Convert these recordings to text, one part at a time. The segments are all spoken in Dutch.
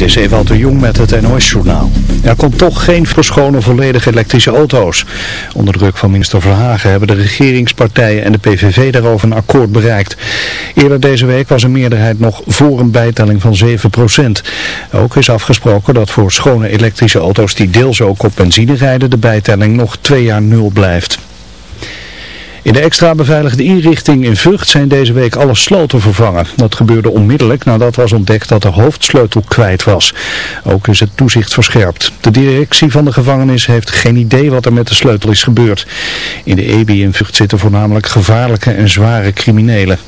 Dit is Ewald de Jong met het NOS-journaal. Er komt toch geen verschone volledige elektrische auto's. Onder druk van minister Verhagen hebben de regeringspartijen en de PVV daarover een akkoord bereikt. Eerder deze week was een meerderheid nog voor een bijtelling van 7%. Ook is afgesproken dat voor schone elektrische auto's die deels ook op benzine rijden de bijtelling nog twee jaar nul blijft. In de extra beveiligde inrichting in Vught zijn deze week alle sloten vervangen. Dat gebeurde onmiddellijk nadat was ontdekt dat de hoofdsleutel kwijt was. Ook is het toezicht verscherpt. De directie van de gevangenis heeft geen idee wat er met de sleutel is gebeurd. In de EBI in Vught zitten voornamelijk gevaarlijke en zware criminelen.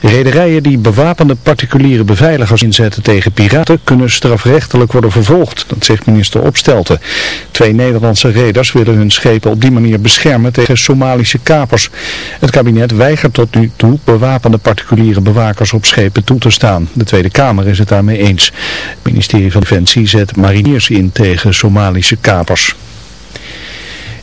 Rederijen die bewapende particuliere beveiligers inzetten tegen piraten kunnen strafrechtelijk worden vervolgd, dat zegt minister Opstelten. Twee Nederlandse reders willen hun schepen op die manier beschermen tegen Somalische kapers. Het kabinet weigert tot nu toe bewapende particuliere bewakers op schepen toe te staan. De Tweede Kamer is het daarmee eens. Het ministerie van Defensie zet mariniers in tegen Somalische kapers.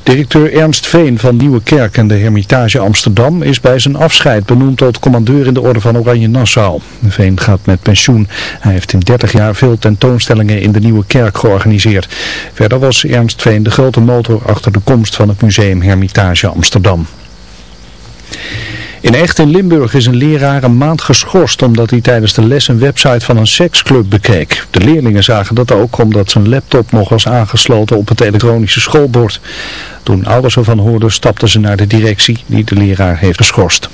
Directeur Ernst Veen van Nieuwe Kerk en de Hermitage Amsterdam is bij zijn afscheid benoemd tot commandeur in de orde van Oranje Nassau. Veen gaat met pensioen. Hij heeft in 30 jaar veel tentoonstellingen in de Nieuwe Kerk georganiseerd. Verder was Ernst Veen de grote motor achter de komst van het museum Hermitage Amsterdam. In Echt in Limburg is een leraar een maand geschorst omdat hij tijdens de les een website van een seksclub bekeek. De leerlingen zagen dat ook omdat zijn laptop nog was aangesloten op het elektronische schoolbord. Toen ouders ervan hoorden stapten ze naar de directie die de leraar heeft geschorst.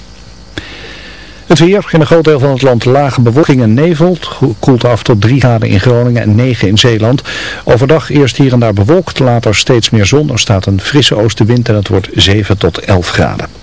Het weer, in een groot deel van het land lage bewolking en nevel. Koelt af tot 3 graden in Groningen en 9 in Zeeland. Overdag eerst hier en daar bewolkt, later steeds meer zon. Er staat een frisse oostenwind en het wordt 7 tot 11 graden.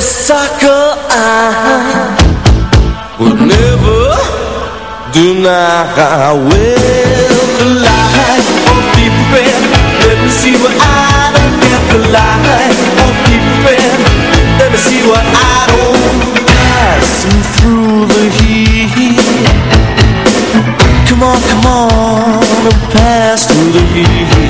honeysuckle I would never deny Well, the light of deep red Let me see what I don't get The light of deep red Let me see what I don't Passing through the heat. Come on, come on pass through the heat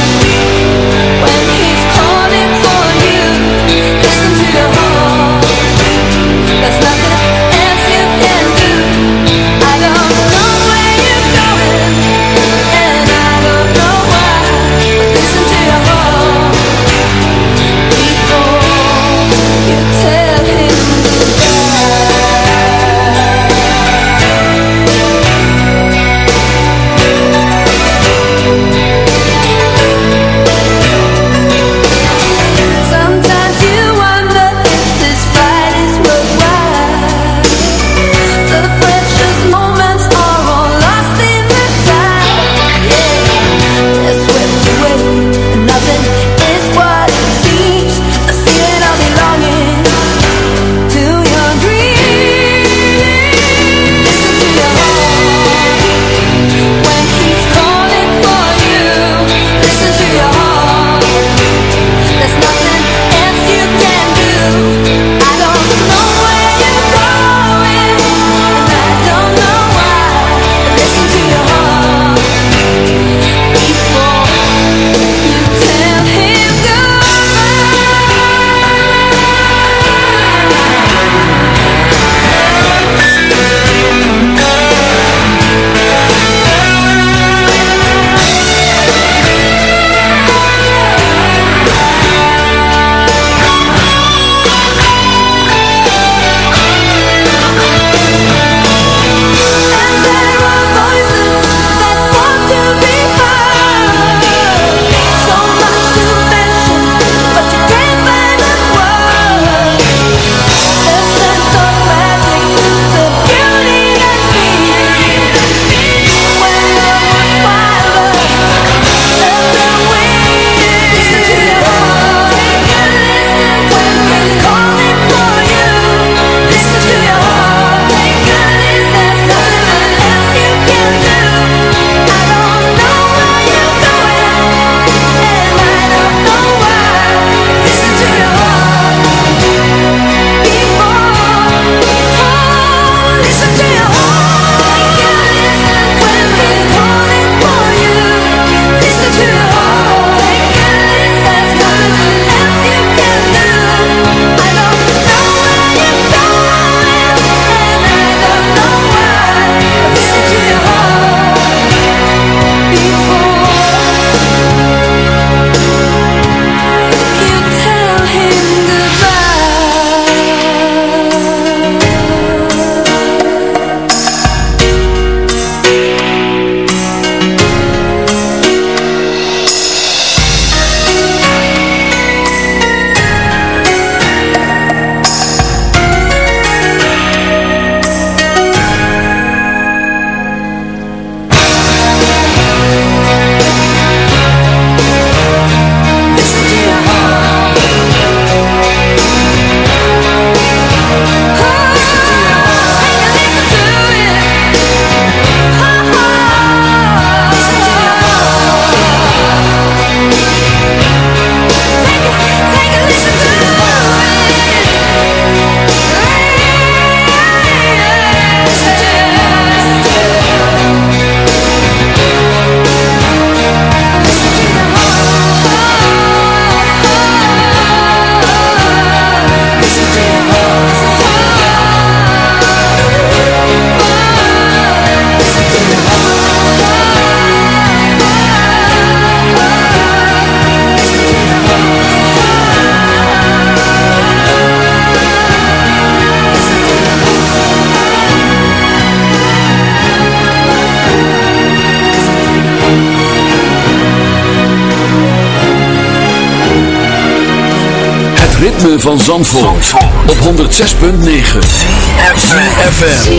van Zandvoort, Zandvoort. op 106.9 CFFM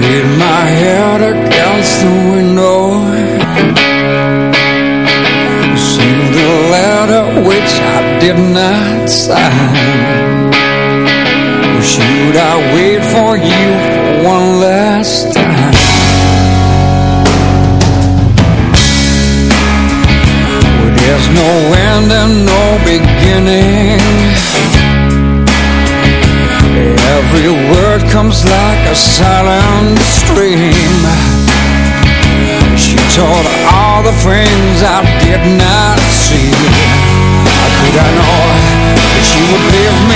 Lean my head against the window Sing the letter which I did not sign. beginning. Every word comes like a silent stream. She told all the things I did not see. How could I know that she would leave me?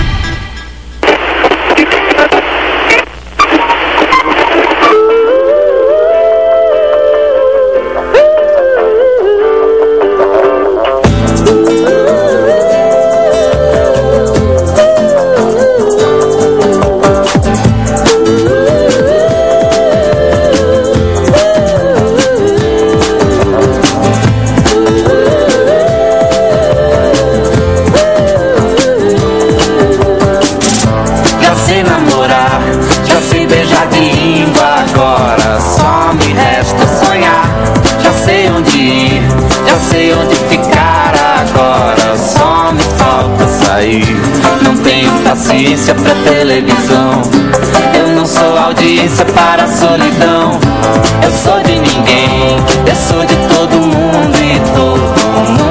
ficar agora, só me falta sair. Não tenho paciência pra televisão. Eu não sou audiência para a solidão. Eu sou de ninguém, eu sou de todo mundo e todo mundo.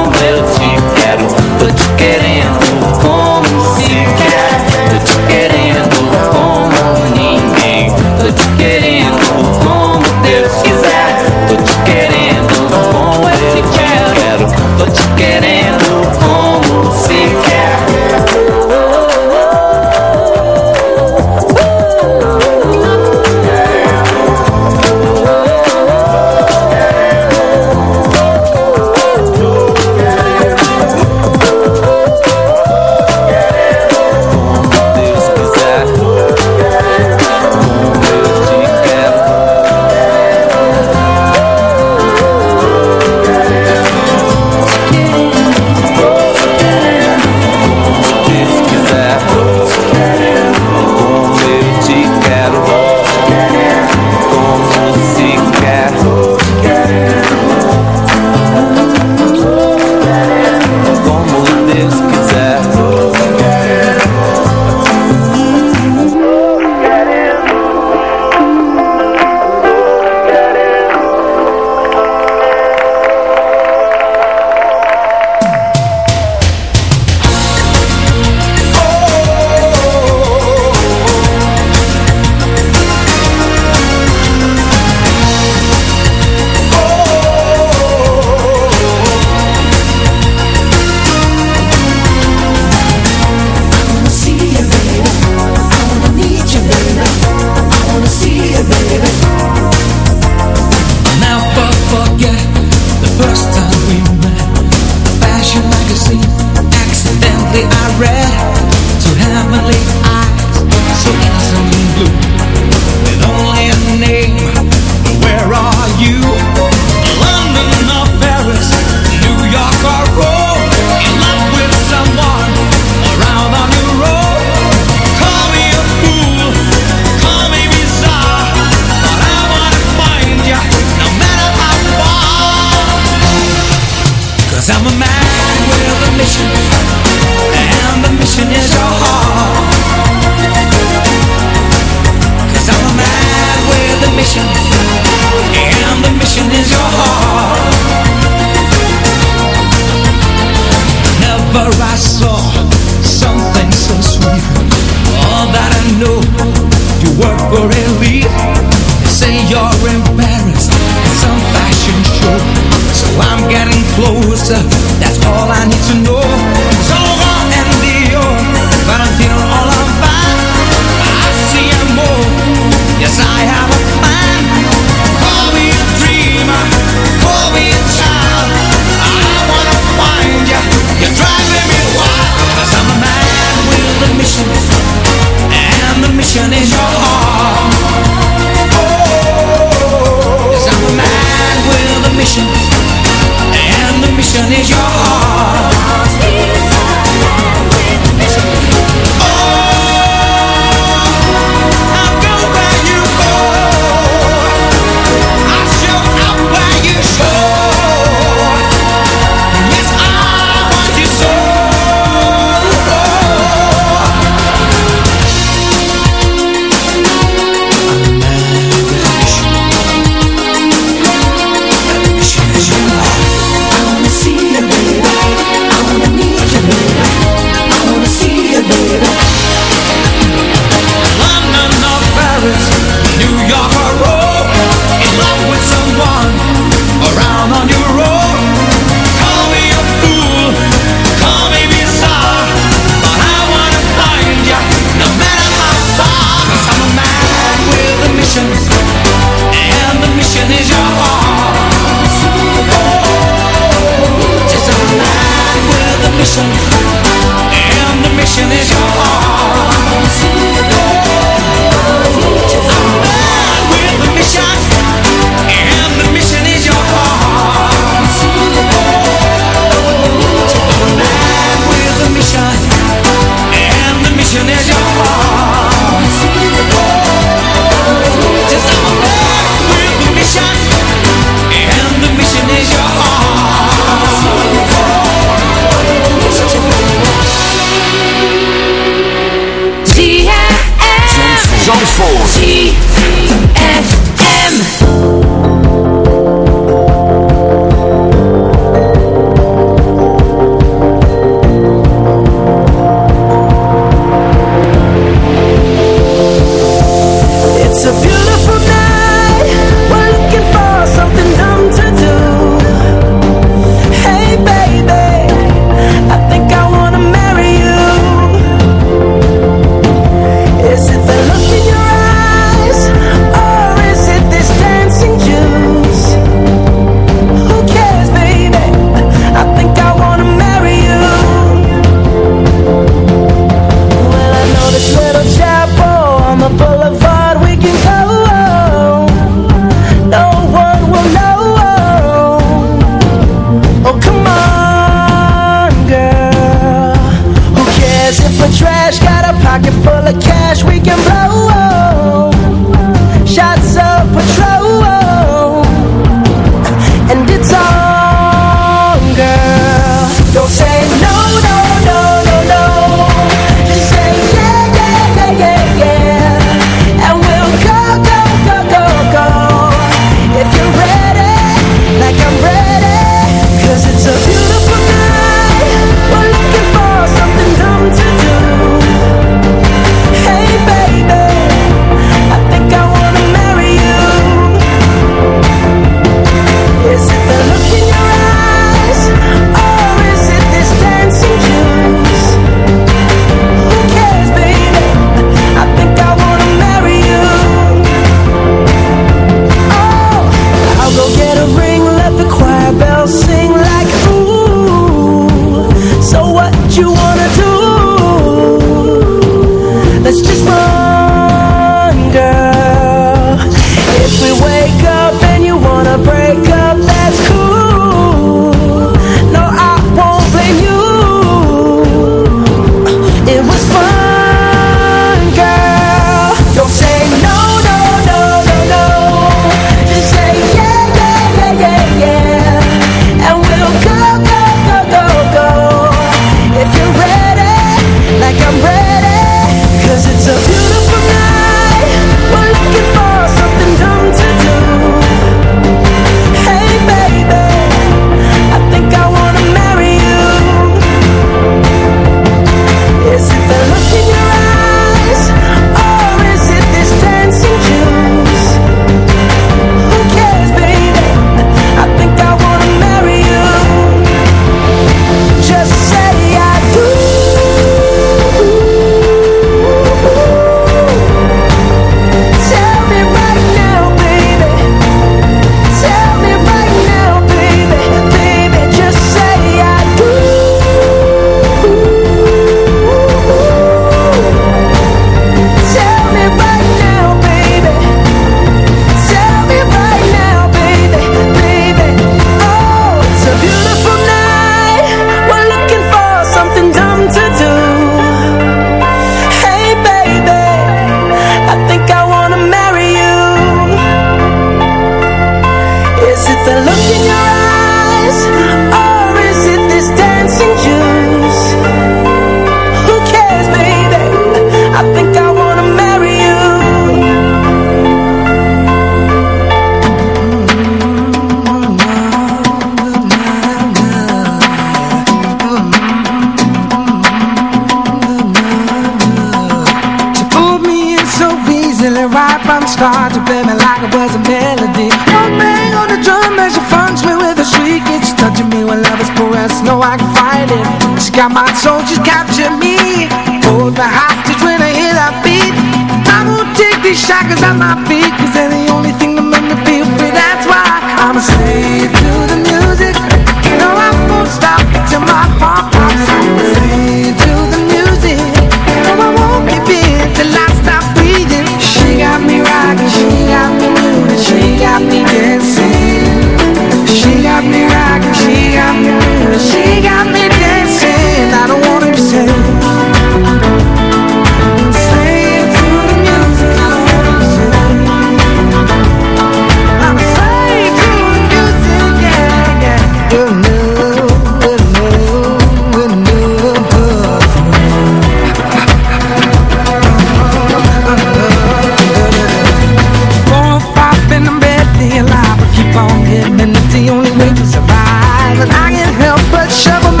And it's the only way to survive. And I can't help but shovel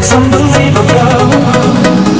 It's unbelievable.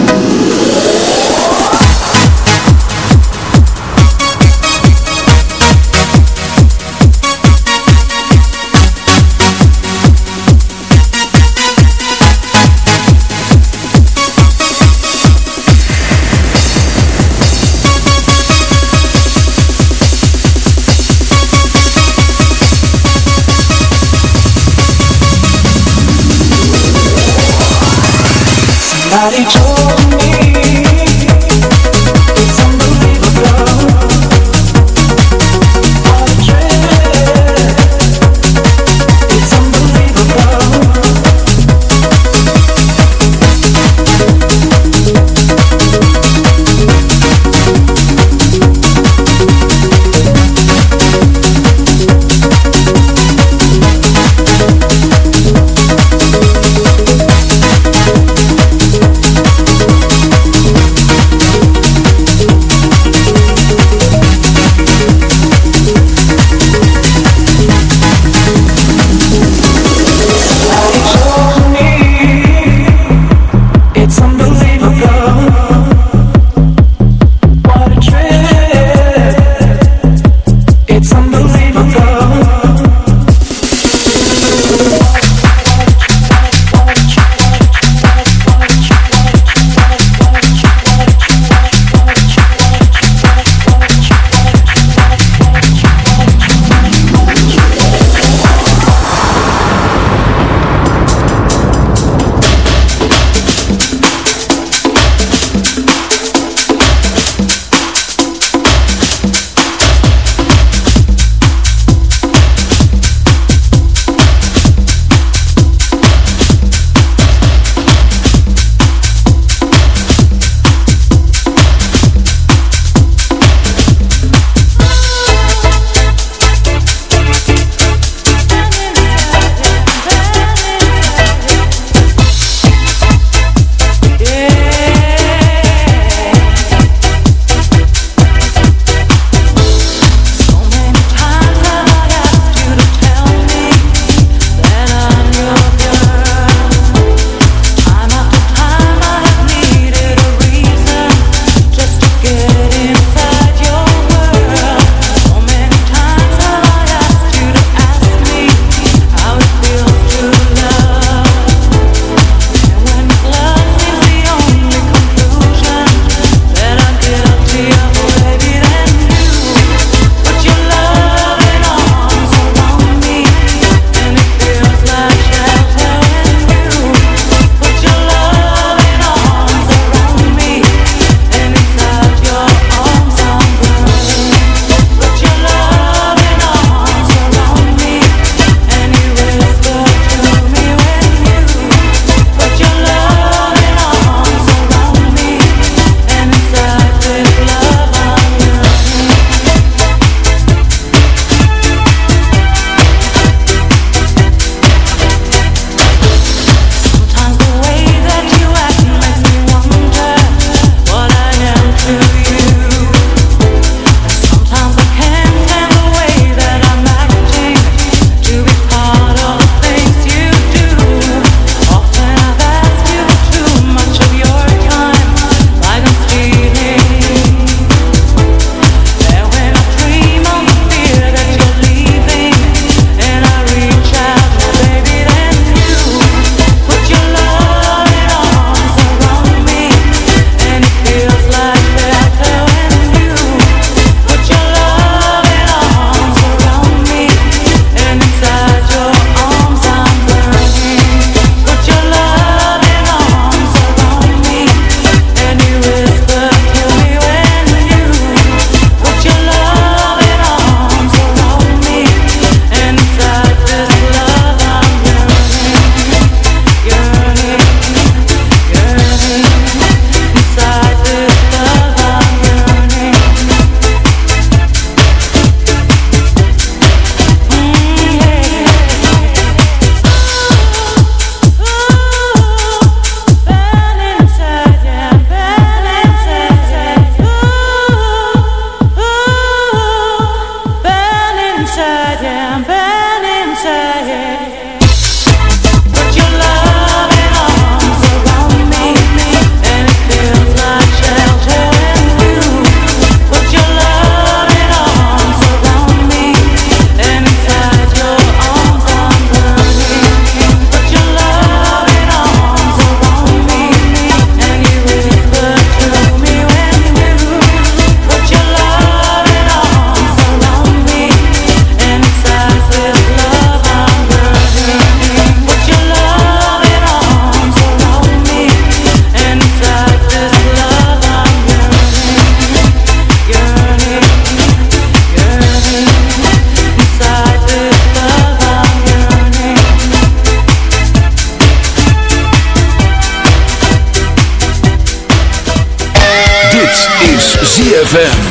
ZFM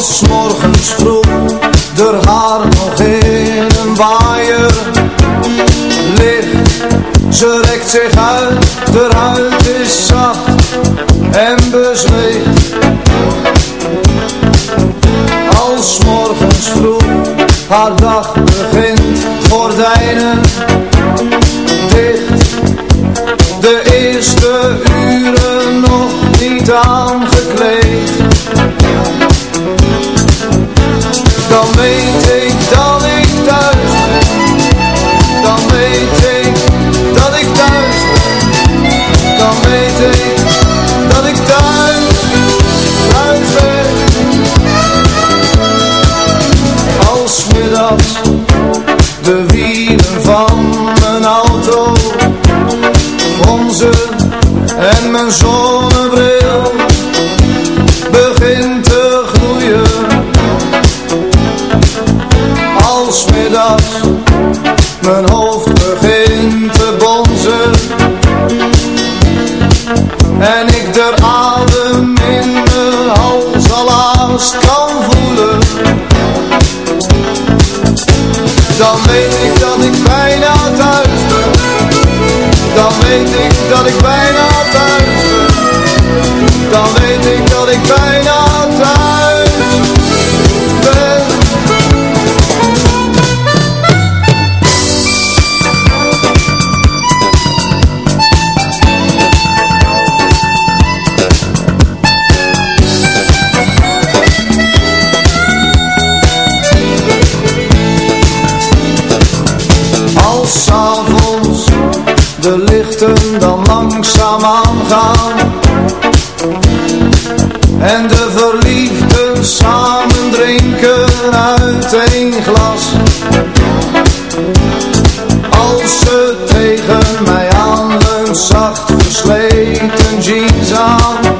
Als morgens vroeg er haar nog in een waaier ligt. Ze rekt zich uit, de huid is zacht en bezweet. Als morgens vroeg haar dag begint, gordijnen de lichten dan langzaam aangaan En de verliefden samen drinken uit één glas. Als ze tegen mij aanleunt, zacht versleten jeans aan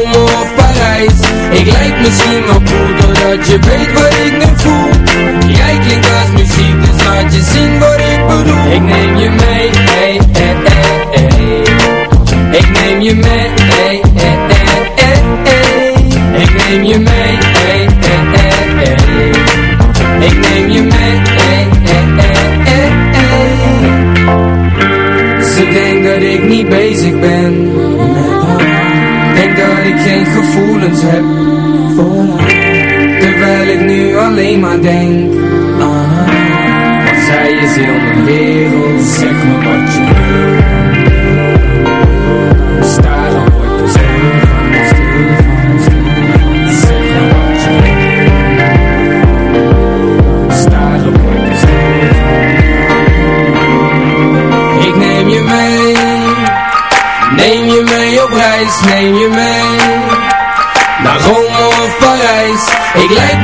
Ik lijk misschien wel cool Doordat je weet wat ik nu voel Jij klinkt als muziek Dus laat je zien wat ik bedoel Ik neem je mee hey, hey, hey. Ik neem je mee hey, hey, hey. Ik neem je mee hey. Ik neem je mee hey. Ze denkt dat ik niet bezig ben Denk dat ik geen Terwijl ik nu alleen maar denk aan Want zij is heel mijn wereld Zeg me wat je wil Staren word je stil van, Zeg me wat je wil Staren word je stil van Ik neem je mee Neem je mee op reis, neem je mee